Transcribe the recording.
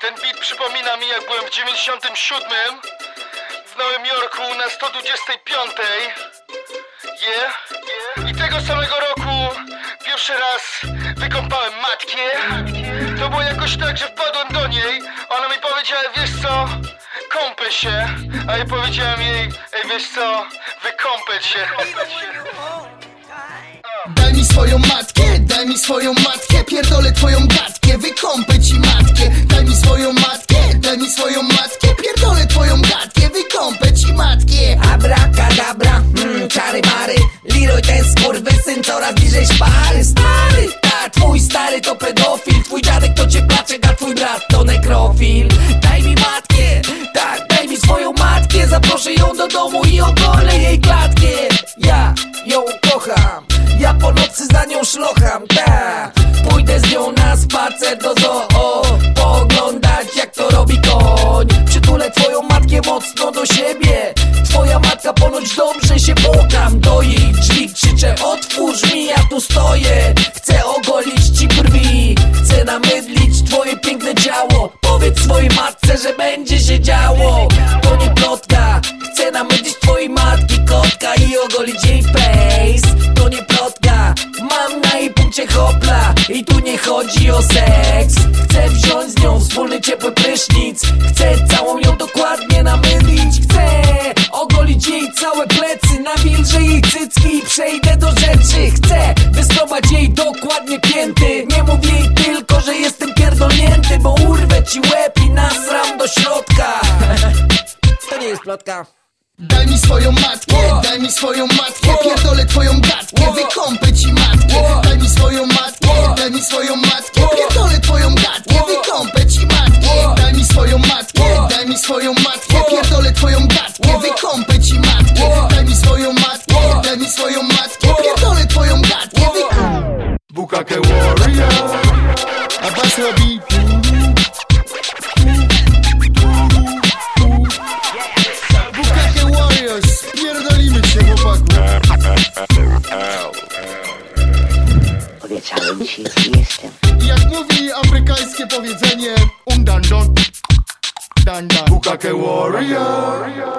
Ten beat przypomina mi jak byłem w 97 w Nowym Jorku na 125. Yeah, yeah. I tego samego roku pierwszy raz wykąpałem matkę. To było jakoś tak, że wpadłem do niej. Ona mi powiedziała, wiesz co, kąpę się. A ja powiedziałem jej, ej wiesz co, wykąpę się. Daj mi swoją matkę, daj mi swoją matkę Pierdolę twoją gadkę, wykąpę ci matkę swoją matkę, daj mi swoją matkę Pierdolę twoją gadkę, wykąpę ci matkę. Abracadabra, mm, czary mary Leroy ten skurwysyn coraz bliżej szpary. Stary, tak, twój stary to pedofil Twój dziadek to cieplaczek, a twój brat to nekrofil. Daj mi matkę, tak, daj mi swoją matkę Zaproszę ją do domu i ogolę jej klatkę. Ja ją kocham, ja po nocy za nią szlocham, tak. Pójdę z nią na spacer do zoo do siebie. Twoja matka ponoć dobrze się płakam Do jej drzwi krzyczę otwórz mi, ja tu stoję. Chcę ogolić ci brwi Chcę namydlić twoje piękne ciało. Powiedz swojej matce, że będzie się działo. To nie plotka. Chcę namydlić twojej matki kotka I ogolić jej face. To nie plotka. Mam na jej punkcie hopla I tu nie chodzi o seks rzeczy Chcę wystrować jej dokładnie pięty Nie mów jej tylko, że jestem pierdolnięty Bo urwę ci łeb i nasram do środka. To nie jest plotka. Daj mi swoją matkę, daj mi swoją matkę Pierdolę twoją gadkę, wykąpę ci matkę. Daj mi swoją matkę, daj mi swoją matkę Pierdolę twoją gadkę, wykąpę ci matkę. Daj mi swoją matkę, daj mi swoją wykąpę Bukake Warrior. Abbas robi Bukake Warriors. Pierdolimy się, chłopaku. Obiecałem ci i jestem. Jak mówi afrykańskie powiedzenie, um dan don. Dan dan. Bukake Warrior.